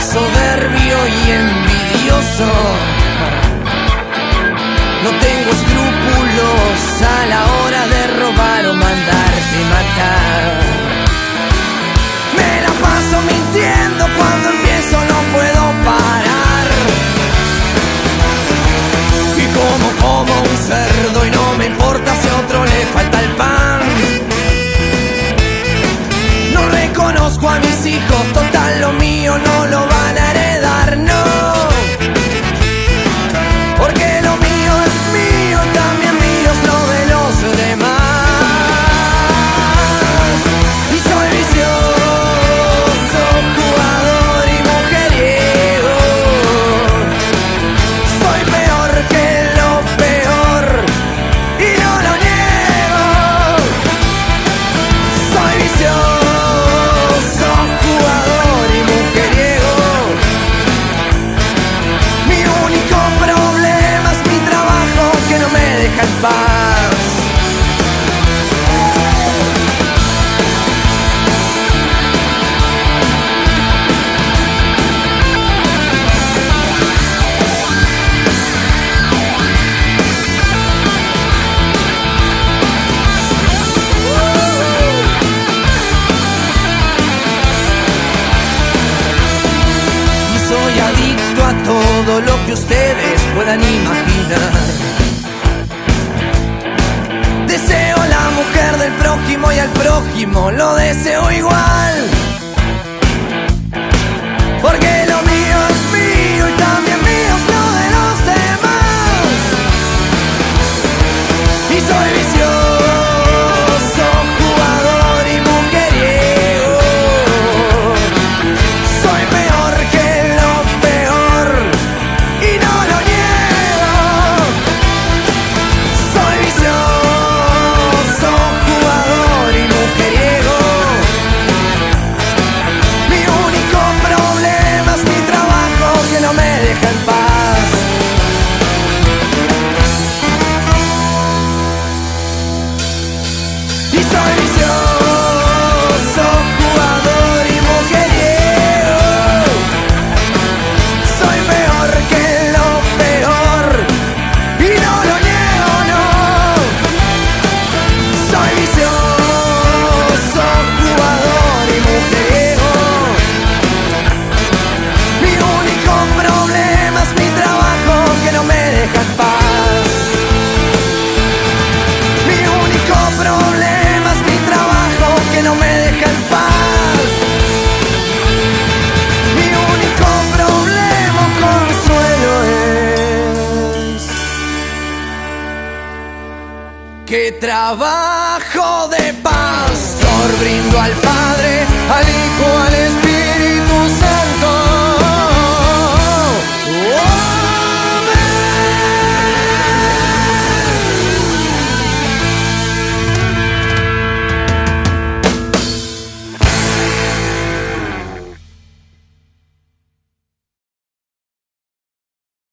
soberbio y envidioso. No tengo total lo mío no lo van a que ustedes puedan imaginar. Deseo la mujer del prójimo y al prójimo lo deseo igual. Mi único problema es mi trabajo que no me deja en paz. Mi único problema consuelo es que trabajo de pastor brindo al padre, al hijo, al.